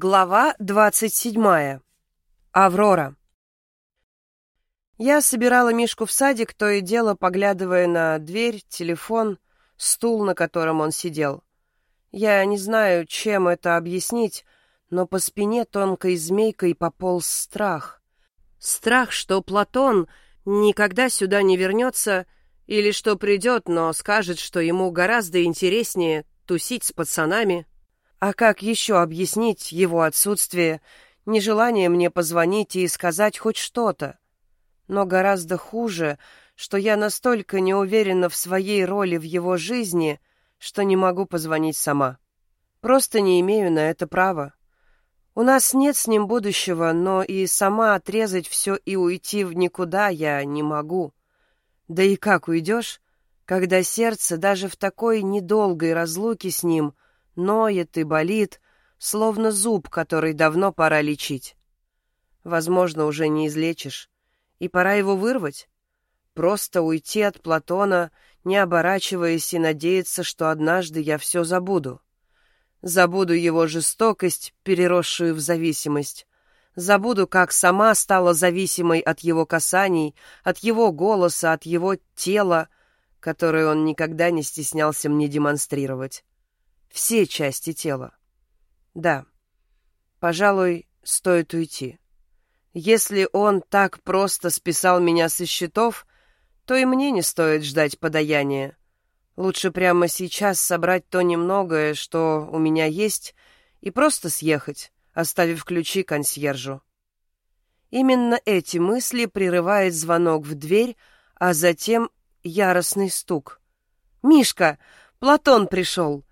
Глава двадцать седьмая. Аврора. Я собирала Мишку в садик, то и дело поглядывая на дверь, телефон, стул, на котором он сидел. Я не знаю, чем это объяснить, но по спине тонкой змейкой пополз страх. Страх, что Платон никогда сюда не вернется, или что придет, но скажет, что ему гораздо интереснее тусить с пацанами. А как еще объяснить его отсутствие, нежелание мне позвонить и сказать хоть что-то? Но гораздо хуже, что я настолько не уверена в своей роли в его жизни, что не могу позвонить сама. Просто не имею на это права. У нас нет с ним будущего, но и сама отрезать все и уйти в никуда я не могу. Да и как уйдешь, когда сердце даже в такой недолгой разлуке с ним ноет и болит, словно зуб, который давно пора лечить? Возможно, уже не излечишь, и пора его вырвать. Просто уйти от Платона, не оборачиваясь и надеяться, что однажды я все забуду. Забуду его жестокость, переросшую в зависимость. Забуду, как сама стала зависимой от его касаний, от его голоса, от его тела, которое он никогда не стеснялся мне демонстрировать. Все части тела. Да, пожалуй, стоит уйти. Если он так просто списал меня со счетов, то и мне не стоит ждать подаяния. Лучше прямо сейчас собрать то немногое, что у меня есть, и просто съехать, оставив ключи консьержу. Именно эти мысли прерывает звонок в дверь, а затем яростный стук. «Мишка! Платон пришел!»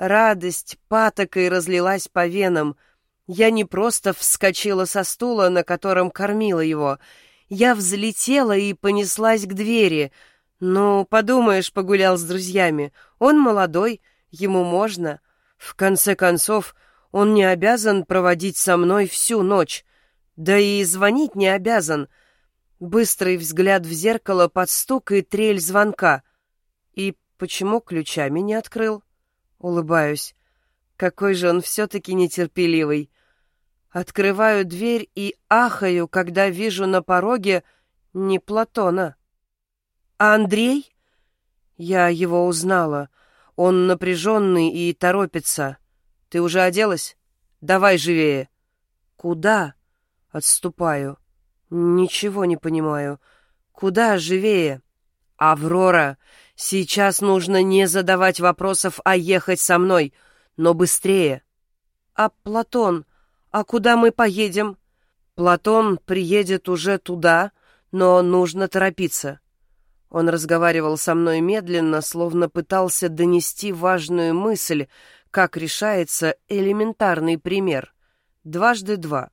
Радость патокой разлилась по венам. Я не просто вскочила со стула, на котором кормила его. Я взлетела и понеслась к двери. Ну, подумаешь, погулял с друзьями. Он молодой, ему можно. В конце концов, он не обязан проводить со мной всю ночь. Да и звонить не обязан. Быстрый взгляд в зеркало под стук и трель звонка. И почему ключами не открыл? Улыбаюсь. Какой же он все-таки нетерпеливый. Открываю дверь и ахаю, когда вижу на пороге не Платона. А Андрей? Я его узнала. Он напряженный и торопится. Ты уже оделась? Давай живее. Куда? Отступаю. Ничего не понимаю. Куда живее? Аврора, сейчас нужно не задавать вопросов, а ехать со мной, но быстрее. А Платон, а куда мы поедем? Платон приедет уже туда, но нужно торопиться. Он разговаривал со мной медленно, словно пытался донести важную мысль, как решается элементарный пример. Дважды два.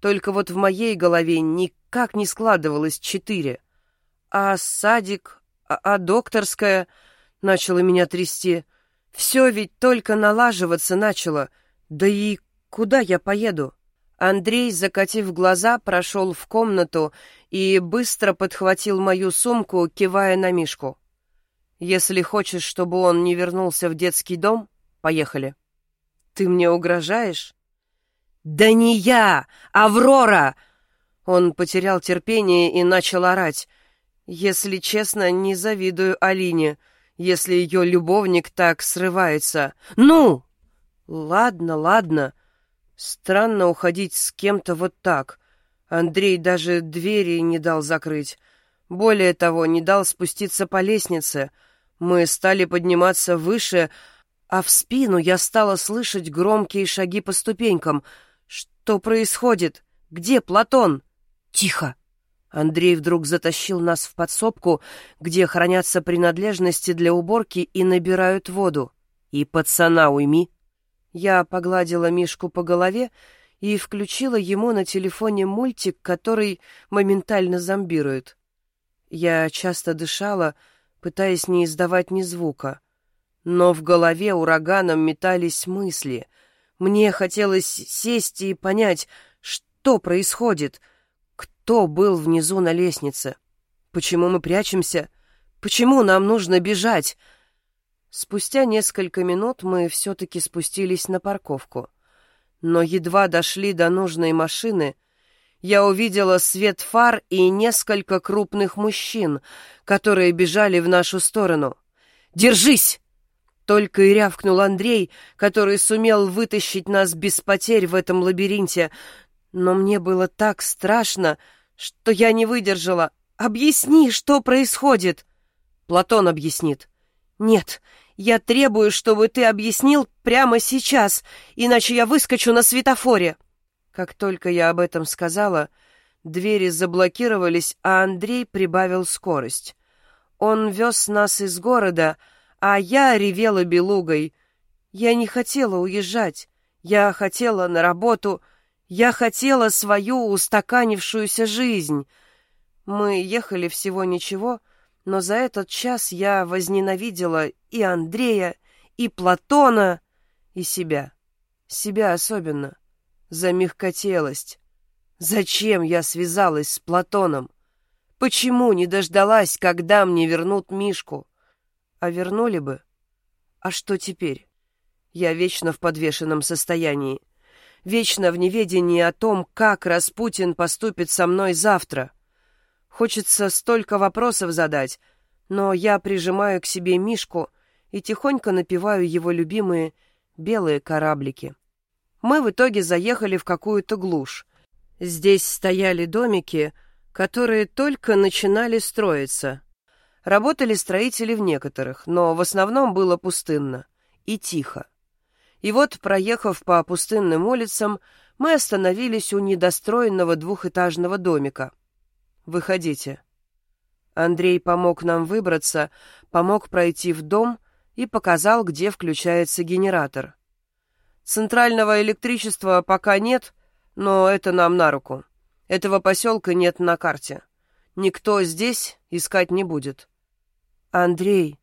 Только вот в моей голове никак не складывалось четыре. А садик, а, а докторская... Начала меня трясти. Все ведь только налаживаться начало. Да и куда я поеду? Андрей, закатив глаза, прошел в комнату и быстро подхватил мою сумку, кивая на Мишку. «Если хочешь, чтобы он не вернулся в детский дом, поехали». «Ты мне угрожаешь?» «Да не я! Аврора!» Он потерял терпение и начал орать. «Если честно, не завидую Алине, если ее любовник так срывается. Ну!» «Ладно, ладно. Странно уходить с кем-то вот так. Андрей даже двери не дал закрыть. Более того, не дал спуститься по лестнице. Мы стали подниматься выше, а в спину я стала слышать громкие шаги по ступенькам — что происходит? Где Платон? Тихо. Андрей вдруг затащил нас в подсобку, где хранятся принадлежности для уборки и набирают воду. И пацана уйми. Я погладила Мишку по голове и включила ему на телефоне мультик, который моментально зомбирует. Я часто дышала, пытаясь не издавать ни звука. Но в голове ураганом метались мысли — мне хотелось сесть и понять, что происходит, кто был внизу на лестнице, почему мы прячемся, почему нам нужно бежать. Спустя несколько минут мы все-таки спустились на парковку. Но едва дошли до нужной машины, я увидела свет фар и несколько крупных мужчин, которые бежали в нашу сторону. «Держись!» Только и рявкнул Андрей, который сумел вытащить нас без потерь в этом лабиринте. Но мне было так страшно, что я не выдержала. «Объясни, что происходит!» Платон объяснит. «Нет, я требую, чтобы ты объяснил прямо сейчас, иначе я выскочу на светофоре». Как только я об этом сказала, двери заблокировались, а Андрей прибавил скорость. Он вез нас из города, а я ревела белугой. Я не хотела уезжать, я хотела на работу, я хотела свою устаканившуюся жизнь. Мы ехали всего ничего, — но за этот час я возненавидела и Андрея, и Платона, и себя. Себя особенно. За мягкотелость. Зачем я связалась с Платоном? Почему не дождалась, когда мне вернут Мишку? А вернули бы? А что теперь? Я вечно в подвешенном состоянии. Вечно в неведении о том, как Распутин поступит со мной завтра. Хочется столько вопросов задать, но я прижимаю к себе Мишку и тихонько напеваю его любимые белые кораблики. Мы в итоге заехали в какую-то глушь. Здесь стояли домики, которые только начинали строиться. Работали строители в некоторых, но в основном было пустынно и тихо. И вот, проехав по пустынным улицам, мы остановились у недостроенного двухэтажного домика — Выходите». Андрей помог нам выбраться, помог пройти в дом и показал, где включается генератор. Центрального электричества пока нет, но это нам на руку. Этого поселка нет на карте. Никто здесь искать не будет. Андрей,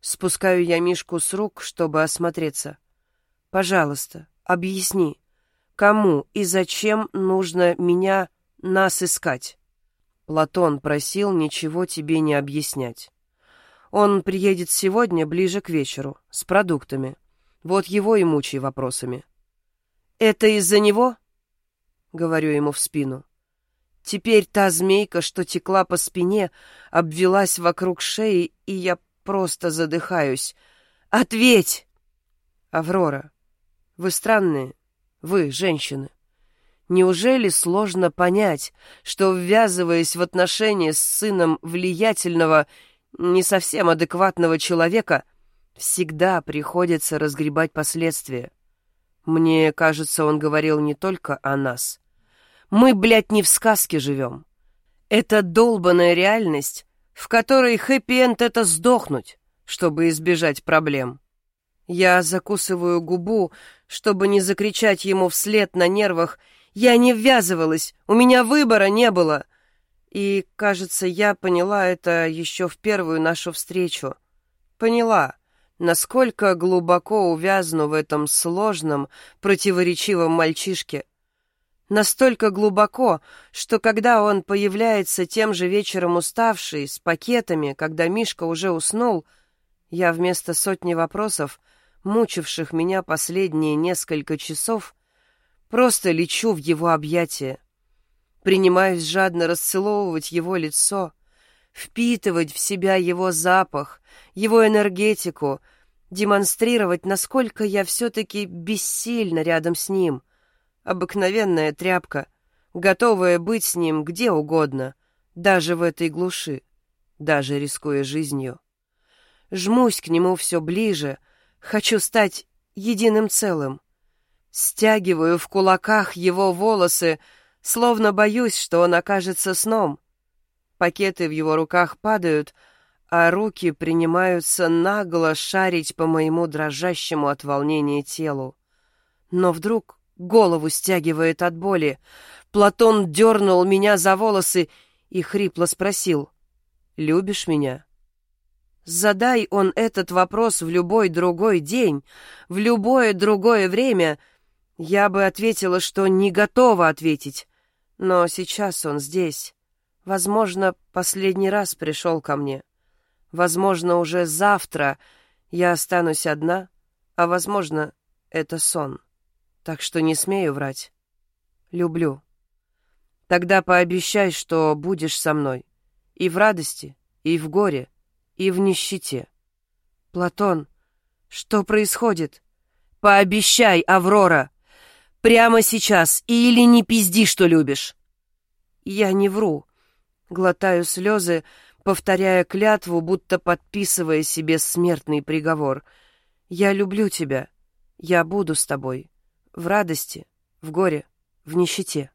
спускаю я Мишку с рук, чтобы осмотреться. Пожалуйста, объясни, кому и зачем нужно меня, нас искать? Платон просил ничего тебе не объяснять. Он приедет сегодня ближе к вечеру, с продуктами. Вот его и мучай вопросами. «Это из-за него?» — говорю ему в спину. Теперь та змейка, что текла по спине, обвелась вокруг шеи, и я просто задыхаюсь. «Ответь!» «Аврора, вы странные, вы, женщины. Неужели сложно понять, что, ввязываясь в отношения с сыном влиятельного, не совсем адекватного человека, всегда приходится разгребать последствия? Мне кажется, он говорил не только о нас. Мы, блядь, не в сказке живем. Это долбанная реальность, в которой хэппи-энд — это сдохнуть, чтобы избежать проблем. Я закусываю губу, чтобы не закричать ему вслед на нервах я не ввязывалась, у меня выбора не было. И, кажется, я поняла это еще в первую нашу встречу. Поняла, насколько глубоко увязну в этом сложном, противоречивом мальчишке. Настолько глубоко, что когда он появляется тем же вечером уставший, с пакетами, когда Мишка уже уснул, я вместо сотни вопросов, мучивших меня последние несколько часов, Просто лечу в его объятия. Принимаюсь жадно расцеловывать его лицо, впитывать в себя его запах, его энергетику, демонстрировать, насколько я все-таки бессильна рядом с ним. Обыкновенная тряпка, готовая быть с ним где угодно, даже в этой глуши, даже рискуя жизнью. Жмусь к нему все ближе, хочу стать единым целым — Стягиваю в кулаках его волосы, словно боюсь, что он окажется сном. Пакеты в его руках падают, а руки принимаются нагло шарить по моему дрожащему от волнения телу. Но вдруг голову стягивает от боли. Платон дернул меня за волосы и хрипло спросил, «Любишь меня?» Задай он этот вопрос в любой другой день, в любое другое время — я бы ответила, что не готова ответить, но сейчас он здесь. Возможно, последний раз пришел ко мне. Возможно, уже завтра я останусь одна, а, возможно, это сон. так что не смею врать. Люблю. Тогда пообещай, что будешь со мной. И в радости, и в горе, и в нищете. Платон, что происходит? Пообещай, Аврора! Прямо сейчас, или не пизди, что любишь. Я не вру. Глотаю слезы, повторяя клятву, будто подписывая себе смертный приговор. Я люблю тебя. Я буду с тобой. В радости, в горе, в нищете.